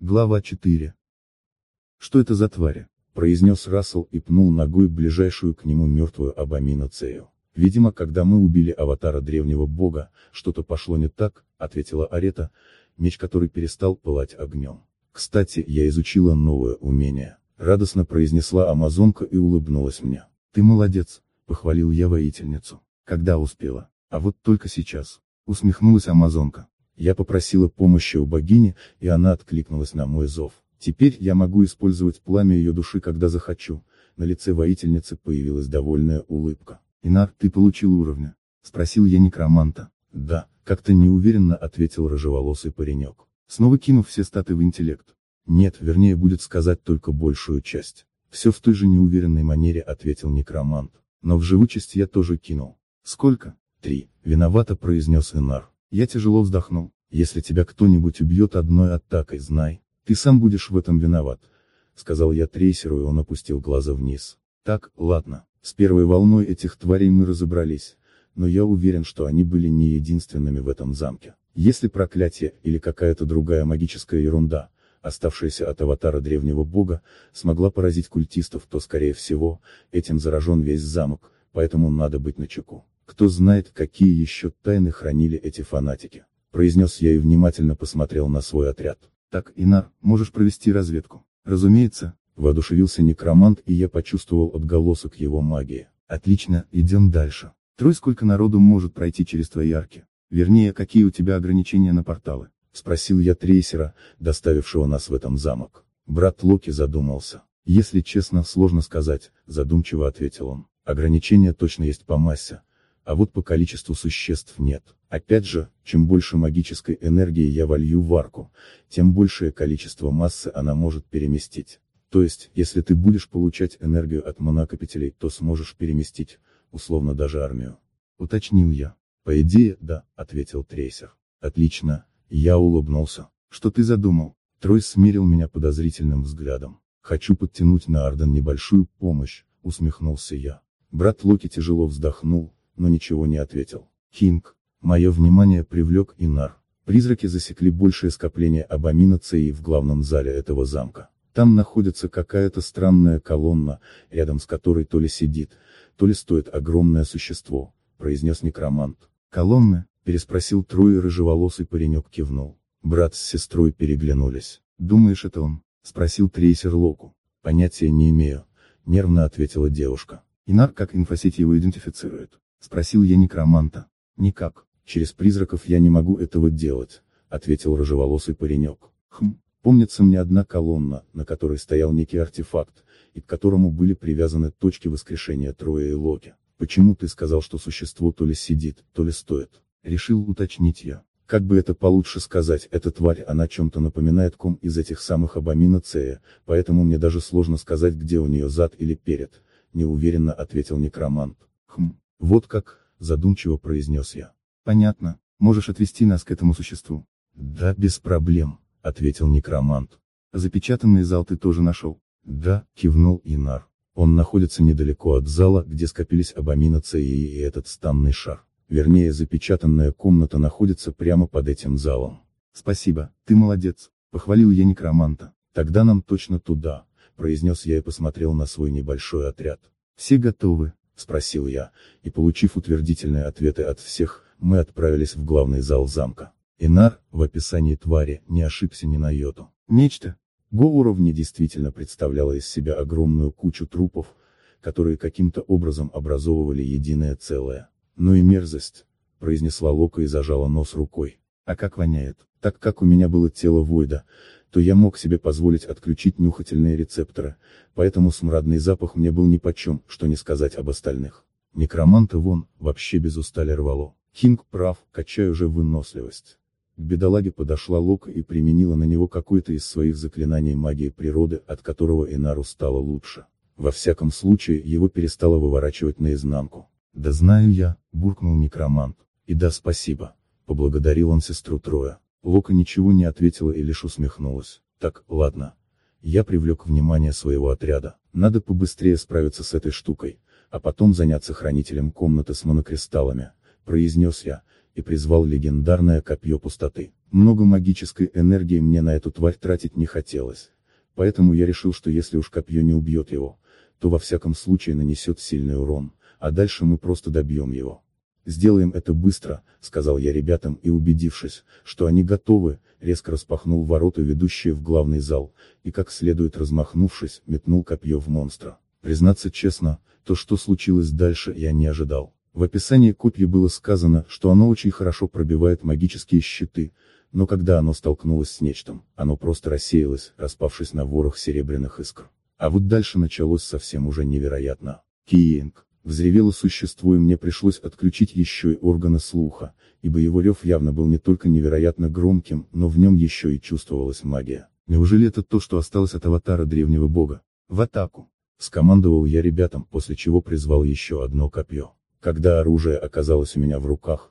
Глава 4. Что это за твари? произнес Рассел и пнул ногой ближайшую к нему мертвую абоминацею. Видимо, когда мы убили аватара древнего бога, что-то пошло не так, ответила Арета, меч который перестал пылать огнем. Кстати, я изучила новое умение. Радостно произнесла амазонка и улыбнулась мне. Ты молодец, похвалил я воительницу. Когда успела? А вот только сейчас. Усмехнулась амазонка. Я попросила помощи у богини, и она откликнулась на мой зов. Теперь я могу использовать пламя ее души когда захочу. На лице воительницы появилась довольная улыбка. Инар, ты получил уровня? Спросил я некроманта. Да, как-то неуверенно ответил рыжеволосый паренек. Снова кинув все статы в интеллект. Нет, вернее будет сказать только большую часть. Все в той же неуверенной манере ответил некромант. Но в живучесть я тоже кинул. Сколько? Три. Виновато произнес Инар. Я тяжело вздохнул. Если тебя кто-нибудь убьет одной атакой, знай, ты сам будешь в этом виноват. Сказал я трейсеру и он опустил глаза вниз. Так, ладно, с первой волной этих тварей мы разобрались, но я уверен, что они были не единственными в этом замке. Если проклятие, или какая-то другая магическая ерунда, оставшаяся от аватара древнего бога, смогла поразить культистов, то скорее всего, этим заражен весь замок, поэтому надо быть начеку. Кто знает, какие еще тайны хранили эти фанатики. Произнес я и внимательно посмотрел на свой отряд. Так, Инар, можешь провести разведку. Разумеется, Воодушевился некромант и я почувствовал отголосок его магии. Отлично, идем дальше. Трой сколько народу может пройти через твои арки? Вернее, какие у тебя ограничения на порталы? Спросил я трейсера, доставившего нас в этом замок. Брат Локи задумался. Если честно, сложно сказать, задумчиво ответил он. Ограничения точно есть по массе, а вот по количеству существ нет. Опять же, чем больше магической энергии я волью в арку, тем большее количество массы она может переместить. То есть, если ты будешь получать энергию от монокопителей, то сможешь переместить, условно даже армию. Уточнил я. По идее, да, ответил трейсер. Отлично, я улыбнулся. Что ты задумал? Трой смирил меня подозрительным взглядом. Хочу подтянуть на Арден небольшую помощь, усмехнулся я. Брат Локи тяжело вздохнул, но ничего не ответил. Хинг. Мое внимание привлек Инар. Призраки засекли большее скопление абамина Цеи в главном зале этого замка. Там находится какая-то странная колонна, рядом с которой то ли сидит, то ли стоит огромное существо, произнес некромант. Колонны? переспросил трое рыжеволосый паренек кивнул. Брат с сестрой переглянулись. Думаешь это он? спросил трейсер Локу. Понятия не имею, нервно ответила девушка. Инар как инфосеть его идентифицирует? Спросил я некроманта. Никак, через призраков я не могу этого делать, ответил рыжеволосый паренек. Хм, Помнится мне одна колонна, на которой стоял некий артефакт, и к которому были привязаны точки воскрешения Троя и Локи. Почему ты сказал, что существо то ли сидит, то ли стоит? Решил уточнить я. Как бы это получше сказать, эта тварь, она чем-то напоминает ком из этих самых абомина Цея, поэтому мне даже сложно сказать, где у нее зад или перед, неуверенно ответил некромант. Хм, вот как, задумчиво произнес я. Понятно, можешь отвести нас к этому существу. Да, без проблем ответил некромант. Запечатанный зал ты тоже нашел? Да, кивнул Инар. Он находится недалеко от зала, где скопились абомина и этот станный шар. Вернее, запечатанная комната находится прямо под этим залом. Спасибо, ты молодец, похвалил я некроманта. Тогда нам точно туда, произнес я и посмотрел на свой небольшой отряд. Все готовы? Спросил я, и получив утвердительные ответы от всех, мы отправились в главный зал замка. Инар, в описании твари, не ошибся ни на йоту. Нечто. Го-уровне действительно представляло из себя огромную кучу трупов, которые каким-то образом образовывали единое целое. Ну и мерзость, произнесла Лока и зажала нос рукой. А как воняет? Так как у меня было тело Войда, то я мог себе позволить отключить нюхательные рецепторы, поэтому смрадный запах мне был нипочем, что не сказать об остальных. Некроманта вон, вообще без устали рвало. Хинг прав, качай уже выносливость. К бедолаге подошла Лока и применила на него какое-то из своих заклинаний магии природы, от которого Энару стало лучше. Во всяком случае, его перестало выворачивать наизнанку. «Да знаю я», — буркнул некромант. «И да спасибо», — поблагодарил он сестру Троя. Лока ничего не ответила и лишь усмехнулась. «Так, ладно. Я привлек внимание своего отряда. Надо побыстрее справиться с этой штукой, а потом заняться хранителем комнаты с монокристаллами», — произнес я, и призвал легендарное копье пустоты. Много магической энергии мне на эту тварь тратить не хотелось. Поэтому я решил, что если уж копье не убьет его, то во всяком случае нанесет сильный урон, а дальше мы просто добьем его. Сделаем это быстро, сказал я ребятам и убедившись, что они готовы, резко распахнул ворота, ведущие в главный зал, и как следует размахнувшись, метнул копье в монстра. Признаться честно, то что случилось дальше я не ожидал. В описании копья было сказано, что оно очень хорошо пробивает магические щиты, но когда оно столкнулось с нечтом, оно просто рассеялось, распавшись на ворох серебряных искр. А вот дальше началось совсем уже невероятно. Киинг. Взревело существо и мне пришлось отключить еще и органы слуха, ибо его рев явно был не только невероятно громким, но в нем еще и чувствовалась магия. Неужели это то, что осталось от аватара древнего бога? В атаку! Скомандовал я ребятам, после чего призвал еще одно копье. Когда оружие оказалось у меня в руках,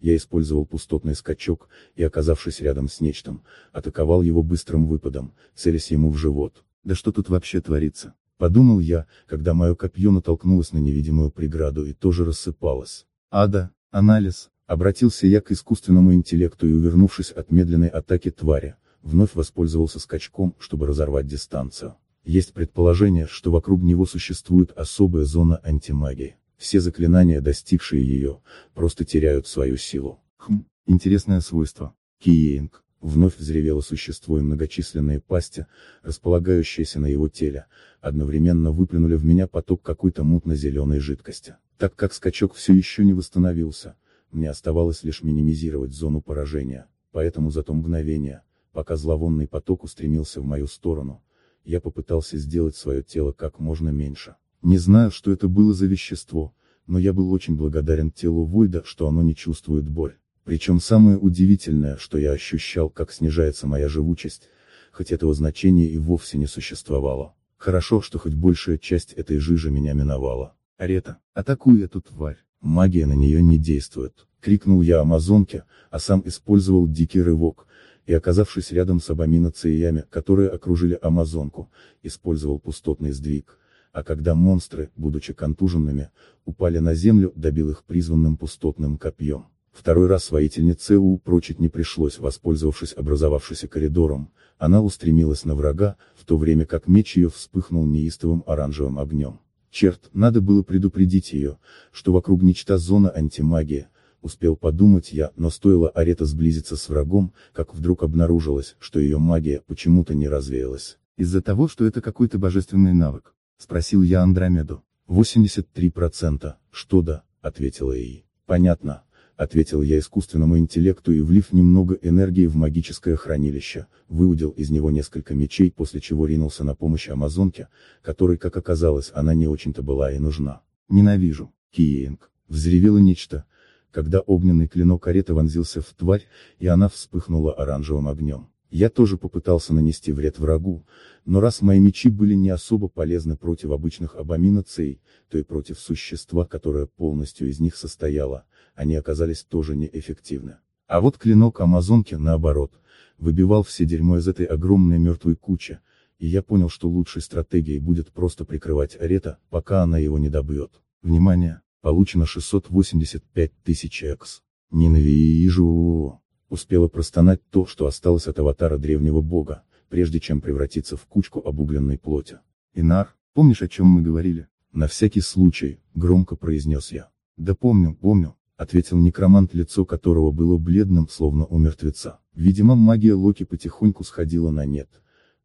я использовал пустотный скачок, и оказавшись рядом с нечтом, атаковал его быстрым выпадом, целясь ему в живот. Да что тут вообще творится? Подумал я, когда мое копье натолкнулось на невидимую преграду и тоже рассыпалось. Ада, анализ, обратился я к искусственному интеллекту и увернувшись от медленной атаки твари, вновь воспользовался скачком, чтобы разорвать дистанцию. Есть предположение, что вокруг него существует особая зона антимагии. Все заклинания, достигшие ее, просто теряют свою силу. Хм, интересное свойство. Киеинг. Вновь взревело существо и многочисленные пасти, располагающиеся на его теле, одновременно выплюнули в меня поток какой-то мутно-зеленой жидкости. Так как скачок все еще не восстановился, мне оставалось лишь минимизировать зону поражения, поэтому за то мгновение, пока зловонный поток устремился в мою сторону, я попытался сделать свое тело как можно меньше. Не знаю, что это было за вещество, но я был очень благодарен телу Войда, что оно не чувствует боль. Причем самое удивительное, что я ощущал, как снижается моя живучесть, хоть этого значения и вовсе не существовало. Хорошо, что хоть большая часть этой жижи меня миновала. Арета, атакуй эту тварь. Магия на нее не действует. Крикнул я амазонке, а сам использовал дикий рывок, и оказавшись рядом с абоминациями, которые окружили амазонку, использовал пустотный сдвиг. А когда монстры, будучи контуженными, упали на землю, добил их призванным пустотным копьем. Второй раз воительнице упрочить не пришлось, воспользовавшись образовавшимся коридором, она устремилась на врага, в то время как меч ее вспыхнул неистовым оранжевым огнем. Черт, надо было предупредить ее, что вокруг нечта зона антимагии, успел подумать я, но стоило Арета сблизиться с врагом, как вдруг обнаружилось, что ее магия почему-то не развеялась. Из-за того, что это какой-то божественный навык? Спросил я Андромеду. 83%, что да, ответила ей. Понятно, ответил я искусственному интеллекту и влив немного энергии в магическое хранилище, выудил из него несколько мечей, после чего ринулся на помощь Амазонке, которой, как оказалось, она не очень-то была и нужна. Ненавижу, Киенг, взревело нечто, когда огненный клинок кареты вонзился в тварь, и она вспыхнула оранжевым огнем. Я тоже попытался нанести вред врагу, но раз мои мечи были не особо полезны против обычных абоминаций, то и против существа, которое полностью из них состояло, они оказались тоже неэффективны. А вот клинок Амазонки, наоборот, выбивал все дерьмо из этой огромной мертвой кучи, и я понял, что лучшей стратегией будет просто прикрывать Арета, пока она его не добьет. Внимание! Получено 685 тысяч экс. Ненавижу. Успела простонать то, что осталось от аватара древнего бога, прежде чем превратиться в кучку обугленной плоти. Инар, помнишь о чем мы говорили? На всякий случай, громко произнес я. Да помню, помню, ответил некромант, лицо которого было бледным, словно у мертвеца. Видимо, магия Локи потихоньку сходила на нет.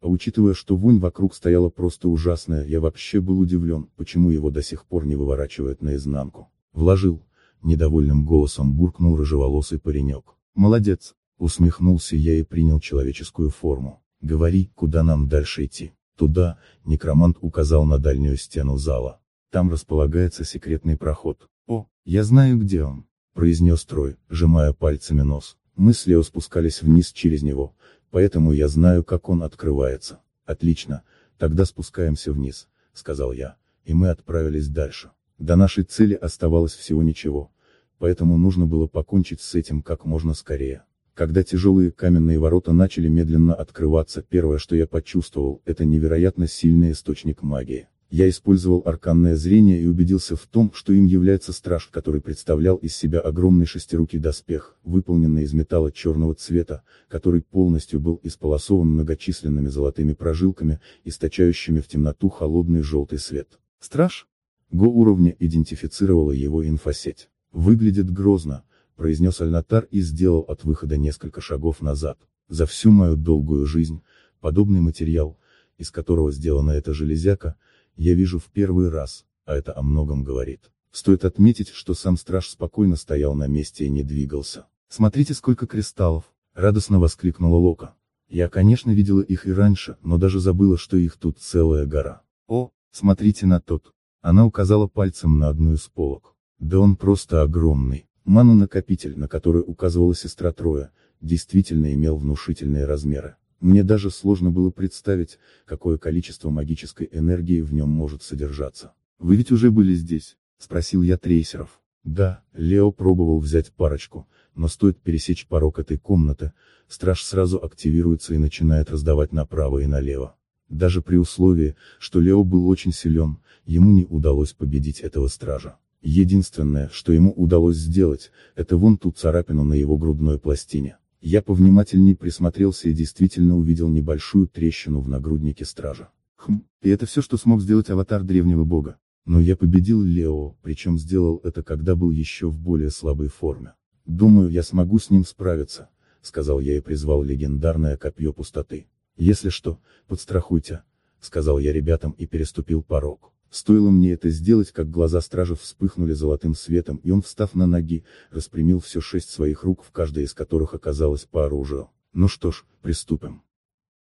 А учитывая, что вонь вокруг стояла просто ужасная, я вообще был удивлен, почему его до сих пор не выворачивают наизнанку. Вложил, недовольным голосом буркнул рыжеволосый паренек. Молодец, усмехнулся я и принял человеческую форму. Говори, куда нам дальше идти. Туда, некромант указал на дальнюю стену зала. Там располагается секретный проход. О, я знаю где он, произнес Трой, сжимая пальцами нос. Мы с Лео спускались вниз через него, поэтому я знаю, как он открывается. Отлично, тогда спускаемся вниз, сказал я, и мы отправились дальше. До нашей цели оставалось всего ничего, поэтому нужно было покончить с этим как можно скорее. Когда тяжелые каменные ворота начали медленно открываться, первое, что я почувствовал, это невероятно сильный источник магии. Я использовал арканное зрение и убедился в том, что им является страж, который представлял из себя огромный шестирукий доспех, выполненный из металла черного цвета, который полностью был исполосован многочисленными золотыми прожилками, источающими в темноту холодный желтый свет. Страж? Го уровня идентифицировала его инфосеть. Выглядит грозно, произнес Альнатар и сделал от выхода несколько шагов назад. За всю мою долгую жизнь, подобный материал, из которого сделана эта железяка, я вижу в первый раз, а это о многом говорит. Стоит отметить, что сам страж спокойно стоял на месте и не двигался. «Смотрите, сколько кристаллов!» — радостно воскликнула Лока. Я, конечно, видела их и раньше, но даже забыла, что их тут целая гора. О, смотрите на тот. Она указала пальцем на одну из полок. Да он просто огромный. Ману-накопитель, на который указывала сестра Троя, действительно имел внушительные размеры. Мне даже сложно было представить, какое количество магической энергии в нем может содержаться. «Вы ведь уже были здесь?» – спросил я трейсеров. Да, Лео пробовал взять парочку, но стоит пересечь порог этой комнаты, страж сразу активируется и начинает раздавать направо и налево. Даже при условии, что Лео был очень силен, ему не удалось победить этого стража. Единственное, что ему удалось сделать, это вон ту царапину на его грудной пластине. Я повнимательней присмотрелся и действительно увидел небольшую трещину в нагруднике стража. Хм, и это все, что смог сделать аватар древнего бога. Но я победил Лео, причем сделал это когда был еще в более слабой форме. Думаю, я смогу с ним справиться, сказал я и призвал легендарное копье пустоты. Если что, подстрахуйте, сказал я ребятам и переступил порог. Стоило мне это сделать, как глаза стража вспыхнули золотым светом, и он, встав на ноги, распрямил все шесть своих рук, в каждой из которых оказалось по оружию. Ну что ж, приступим.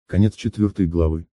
Конец четвертой главы.